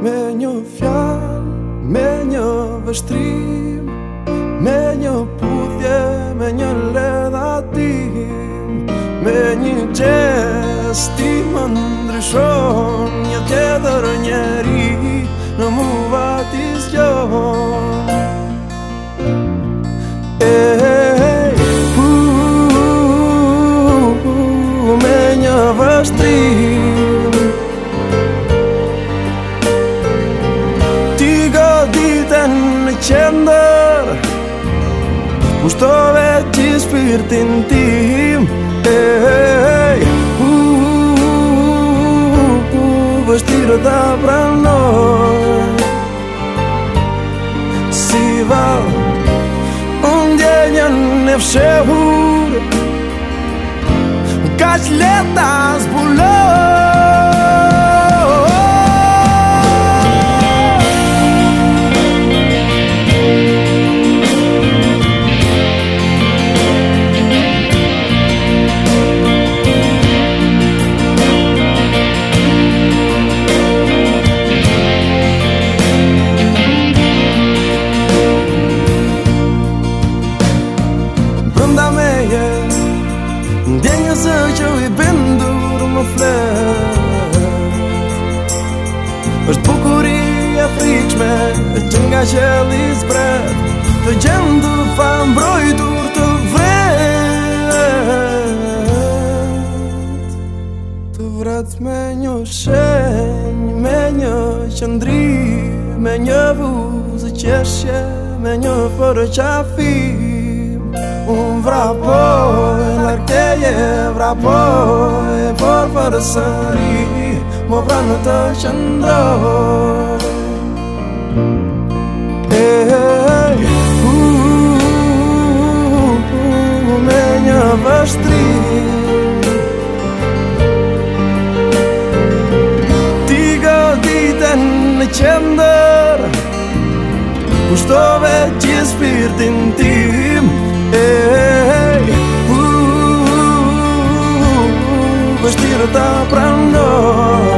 Me një fjal, me një vështrim Me një pudhje, me një ledhatim Me një gjes, ti më ndryshon Një tjetër njeri, në muva ti zgjohon Gustove ti spirtin tim Ej, u, u, u, u, u, Si val, unë djenjën e fshehur Ka që letas është bukuria frikshme Që nga qëll i zbret Të gjendu fa mbrojtur të vret Të vret me një shenj Me një qëndri Me një vuzë qeshje Me një përqafim Unë vrapoj Larkeje vrapoj Por përësërim Më pranë të shëndroj uh, uh, uh, Me një mështrin Ti godit në qënder Kushtovet që spirtin tim Kushtirë të pranë doj